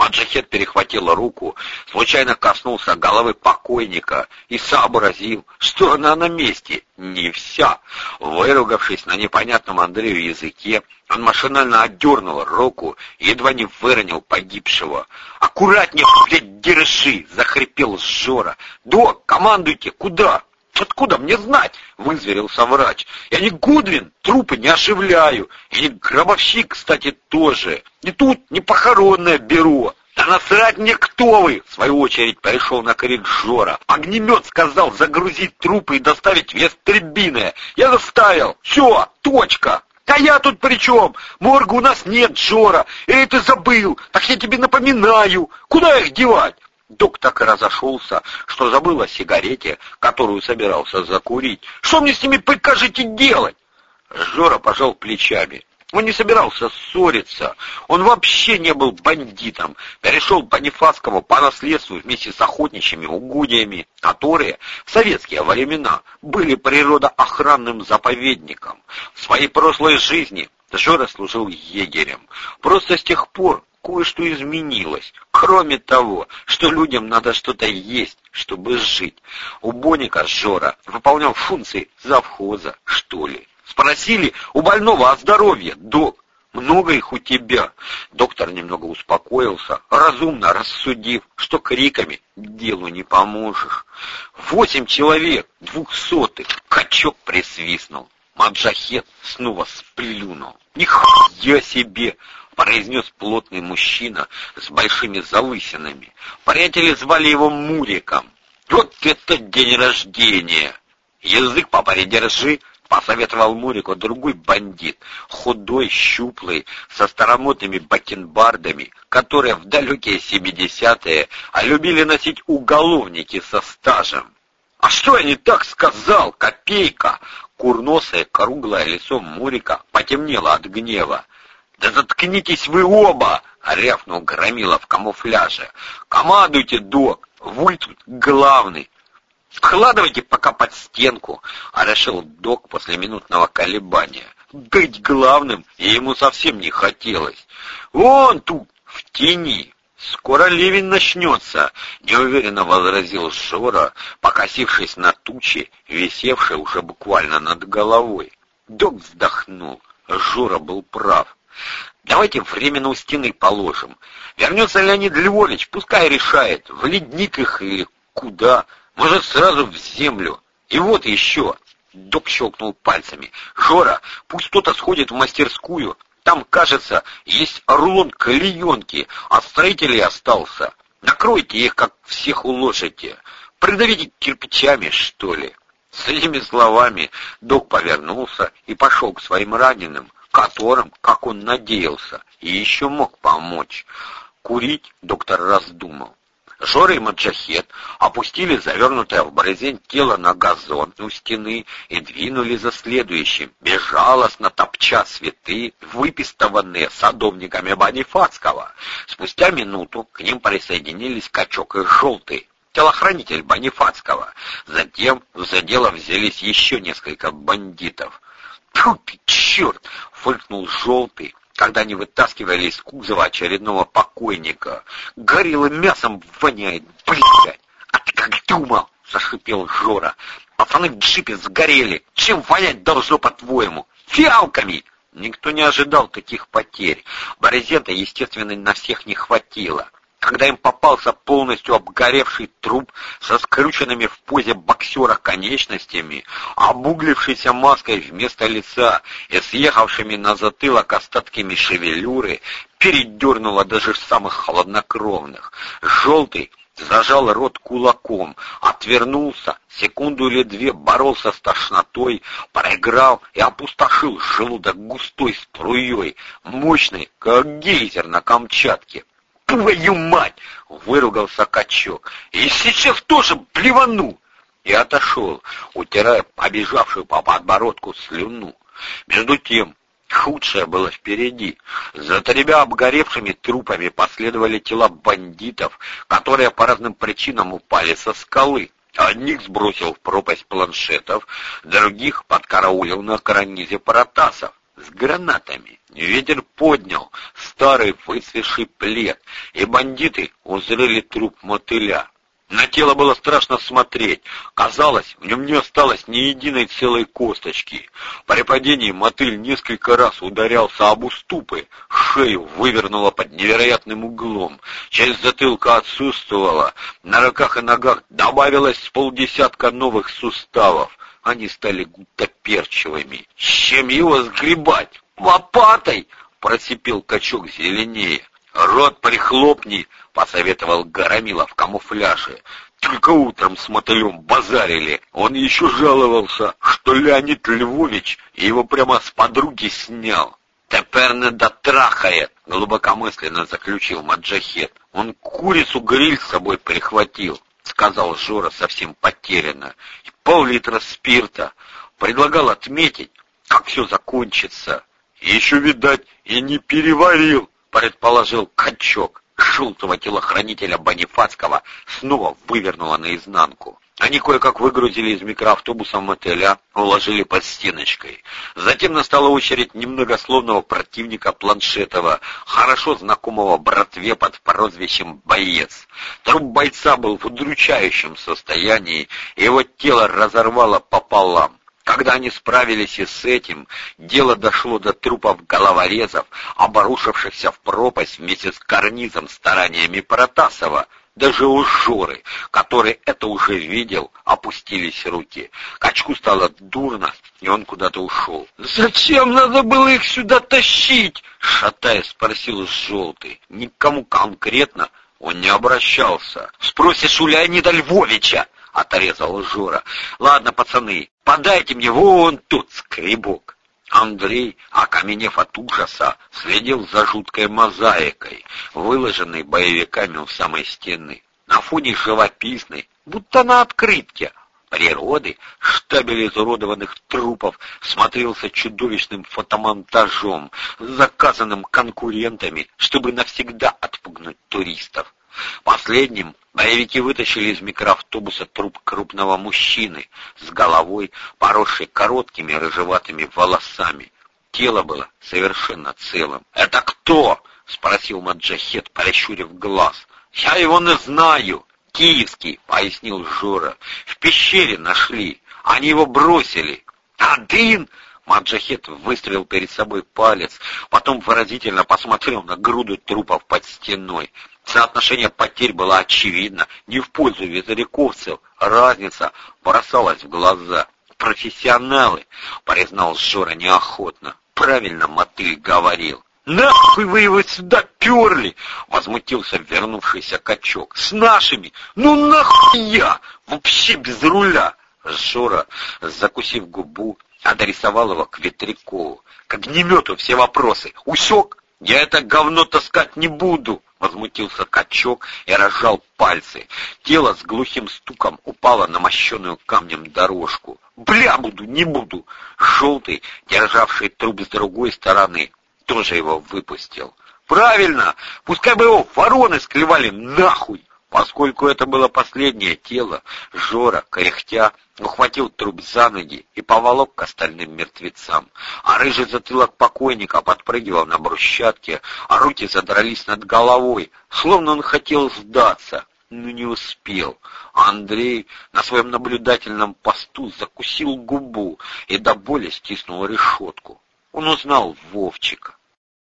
Маджахет перехватила руку, случайно коснулся головы покойника и сообразил, что она на месте. Не вся. Выругавшись на непонятном Андрею языке, он машинально отдернул руку и едва не выронил погибшего. «Аккуратнее, блядь, держи!» — захрипел Жора. «Док, командуйте! Куда?» «Откуда мне знать?» — вызверился врач. «Я не Гудвин, трупы не оживляю. И не гробовщик, кстати, тоже. И тут не похоронное бюро. «Да насрать мне, кто вы!» — в свою очередь пришел на крик Жора. «Огнемет сказал загрузить трупы и доставить в Ястребиное. Я заставил. Все, точка!» «А я тут при чем? Морга у нас нет, Жора. Эй, ты забыл. Так я тебе напоминаю. Куда их девать?» Док так и разошелся, что забыл о сигарете, которую собирался закурить. «Что мне с ними прикажете делать?» Жора пожал плечами. Он не собирался ссориться. Он вообще не был бандитом. Перешел Бонифацкому по наследству вместе с охотничьими угодьями, которые в советские времена были природоохранным заповедником. В своей прошлой жизни Жора служил егерем. Просто с тех пор кое-что изменилось. Кроме того, что людям надо что-то есть, чтобы жить. У Боника Жора выполнял функции завхоза, что ли. Спросили у больного о здоровье. Док, много их у тебя. Доктор немного успокоился, разумно рассудив, что криками делу не поможешь. Восемь человек, двухсотых. Качок присвистнул. Маджахет снова сплюнул. «Нихуя себе!» — произнес плотный мужчина с большими залысинами. Приятели звали его Муриком. «Вот это день рождения!» «Язык папа держи!» — посоветовал Мурику другой бандит, худой, щуплый, со старомодными бакенбардами, которые в далекие семидесятые любили носить уголовники со стажем. «А что я не так сказал, копейка?» Курносое, круглое лицо Мурика потемнело от гнева. «Да заткнитесь вы оба!» — рявкнул Громила в камуфляже. «Командуйте, док! Тут главный!» «Складывайте пока под стенку!» — решил док после минутного колебания. Быть главным ему совсем не хотелось. «Вон тут, в тени!» «Скоро ливень начнется», — неуверенно возразил Жора, покосившись на тучи, висевшие уже буквально над головой. Док вздохнул. Жора был прав. «Давайте временно у стены положим. Вернется Леонид Львович, пускай решает, в ледник их или куда, может, сразу в землю. И вот еще». Док щелкнул пальцами. «Жора, пусть кто-то сходит в мастерскую, там, кажется, есть рулон клеенки, а строителей остался. Накройте их, как всех уложите. Придавите кирпичами, что ли. С этими словами док повернулся и пошел к своим раненым, которым, как он надеялся, и еще мог помочь. Курить доктор раздумал. Жора и Маджахет опустили завернутое в борозень тело на газон у стены и двинули за следующим, безжалостно топча цветы, выпистованные садовниками Бонифацкого. Спустя минуту к ним присоединились Качок и Желтый, телохранитель Бонифацкого. Затем за дело взялись еще несколько бандитов. «Тьфу ты, черт!» — фыркнул Желтый, когда они вытаскивали из кузова очередного покойника. Горелым мясом воняет, блядь! А ты как думал? — зашипел Жора. Пацаны в джипе сгорели. Чем вонять должно, по-твоему? Фиалками! Никто не ожидал таких потерь. Борезента, естественно, на всех не хватило когда им попался полностью обгоревший труп со скрученными в позе боксера конечностями, обуглившейся маской вместо лица и съехавшими на затылок остатками шевелюры, передернуло даже самых хладнокровных. Желтый зажал рот кулаком, отвернулся, секунду или две боролся с тошнотой, проиграл и опустошил желудок густой струей, мощной, как гейзер на Камчатке. «Твою мать!» — выругался качок. «И сейчас тоже плевану!» И отошел, утирая побежавшую по подбородку слюну. Между тем, худшее было впереди. За тремя обгоревшими трупами последовали тела бандитов, которые по разным причинам упали со скалы. Одних сбросил в пропасть планшетов, других подкараулил на карнизе Паратасов. С гранатами. Ветер поднял старый высвеший плед, и бандиты узрели труп мотыля. На тело было страшно смотреть. Казалось, в нем не осталось ни единой целой косточки. При падении мотыль несколько раз ударялся об уступы, шею вывернуло под невероятным углом, часть затылка отсутствовала, на руках и ногах добавилось с полдесятка новых суставов. Они стали гутоперчивыми. С чем его сгребать? Лопатой! Просипел качок зеленее. «Рот прихлопни!» — посоветовал Горомила в камуфляже. Только утром с мотылем базарили. Он еще жаловался, что Леонид Львович его прямо с подруги снял. «Теперь не дотрахает», — глубокомысленно заключил Маджахет. «Он курицу гриль с собой прихватил», — сказал Жора совсем потерянно. «И пол-литра спирта. Предлагал отметить, как все закончится. Еще, видать, и не переварил предположил качок. Желтого телохранителя Бонифацкого снова вывернуло наизнанку. Они кое-как выгрузили из микроавтобуса мотеля, уложили под стеночкой. Затем настала очередь немногословного противника Планшетова, хорошо знакомого братве под прозвищем «Боец». Труп бойца был в удручающем состоянии, его тело разорвало пополам. Когда они справились и с этим, дело дошло до трупов головорезов, обрушившихся в пропасть вместе с карнизом стараниями Протасова. Даже у Жоры, который это уже видел, опустились руки. Качку стало дурно, и он куда-то ушел. «Зачем надо было их сюда тащить?» — шатаясь спросил Желтый. Никому конкретно он не обращался. «Спросишь у Леонида Львовича!» — отрезал Жора. «Ладно, пацаны, подайте мне вон тот скребок». Андрей, окаменев от ужаса, следил за жуткой мозаикой, выложенной боевиками у самой стены. На фоне живописной, будто на открытке, природы, штабель изуродованных трупов смотрелся чудовищным фотомонтажом, заказанным конкурентами, чтобы навсегда отпугнуть туристов. Последним боевики вытащили из микроавтобуса труп крупного мужчины с головой, поросшей короткими рыжеватыми волосами. Тело было совершенно целым. «Это кто?» — спросил Маджахет, прищурив глаз. «Я его не знаю». «Киевский», — пояснил Жора. «В пещере нашли. Они его бросили». «Один!» Маджахет выставил перед собой палец, потом выразительно посмотрел на груду трупов под стеной. Соотношение потерь было очевидно, не в пользу ветряковцев. Разница бросалась в глаза. «Профессионалы», — признал Жора неохотно. «Правильно мотыль говорил». «Нахуй вы его сюда перли!» — возмутился вернувшийся качок. «С нашими! Ну нахуй я! Вообще без руля!» Жора, закусив губу, адресовал его к Ветрякову. «К огнемету все вопросы. Усек? Я это говно таскать не буду!» Возмутился качок и разжал пальцы. Тело с глухим стуком упало на мощенную камнем дорожку. «Бля, буду, не буду!» Желтый, державший труп с другой стороны, тоже его выпустил. «Правильно! Пускай бы его вороны склевали нахуй!» Поскольку это было последнее тело, Жора, кряхтя, ухватил труп за ноги и поволок к остальным мертвецам. А рыжий затылок покойника подпрыгивал на брусчатке, а руки задрались над головой, словно он хотел сдаться, но не успел. Андрей на своем наблюдательном посту закусил губу и до боли стиснул решетку. Он узнал Вовчика.